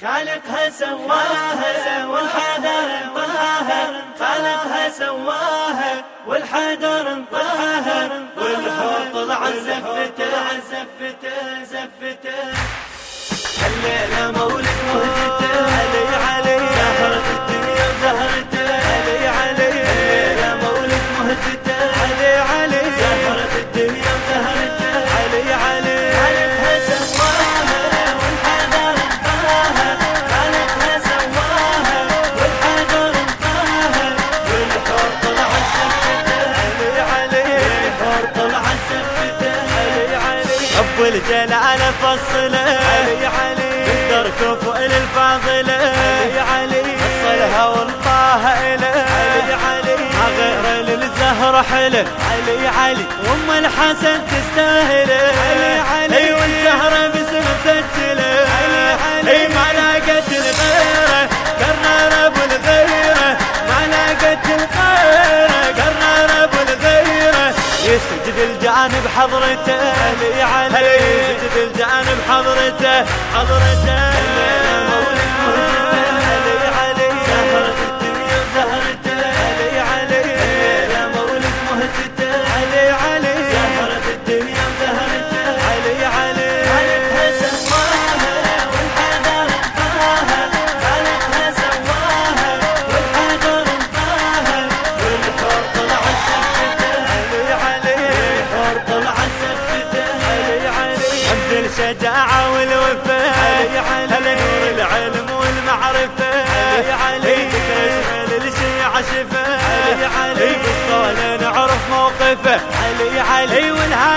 خالقها سواها والحذر انطاها. خالقها سواها والحذر انطاها. والحوض طلع زفته زفته زفته الليلة مولد الجلال فصله. علي علي. بدر كفؤ للفاضله. علي علي. فصلها وانطاها اله علي علي. ما غير للزهر حله علي علي. أم الحسن تستاهله. علي علي. والزهره باسم مسجله علي علي. ما لاقت الغيرة. قرر ابو الغيرة. ما لاقت الغيرة. قرر ابو الغيرة. يسجد الجانب حضرته علي. علي الجانب حضرته حضرته. علي. علي بالصولة نعرف موقفه. علي علي. والهادي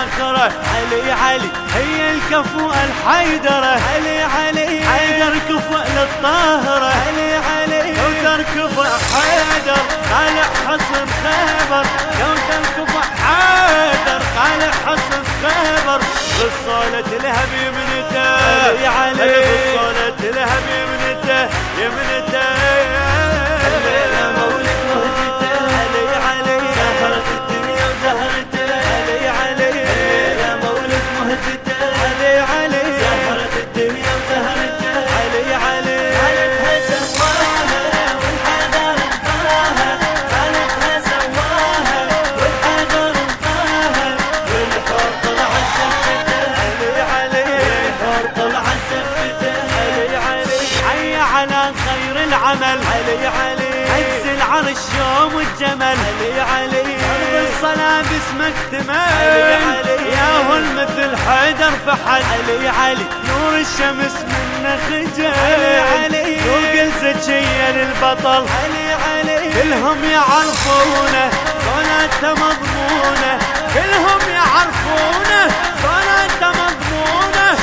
فاخرة علي علي. هي الكفو الحيدرة. علي علي. حيدر كفو للطاهرة. علي علي. كوثر كفو حيدر. طالع حصن خيبر. كوثر كفو حيدر. طالع حصن خيبر. بالصولة لها بيمنته علي علي. بالصولة لها بيمنته يمنته الليلة مولد على خير العمل. علي علي. عز العرش يوم الجمل. علي علي. الصلاة باسمك تمل علي علي. يا هو المثل حيدر فحل. علي علي. نور الشمس منه خجل. علي علي. فوق الزكية للبطل علي علي. كلهم يعرفونه. صلاته مضمونه. كلهم يعرفونه. صلاته مضمونه.